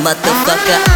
motherfucker.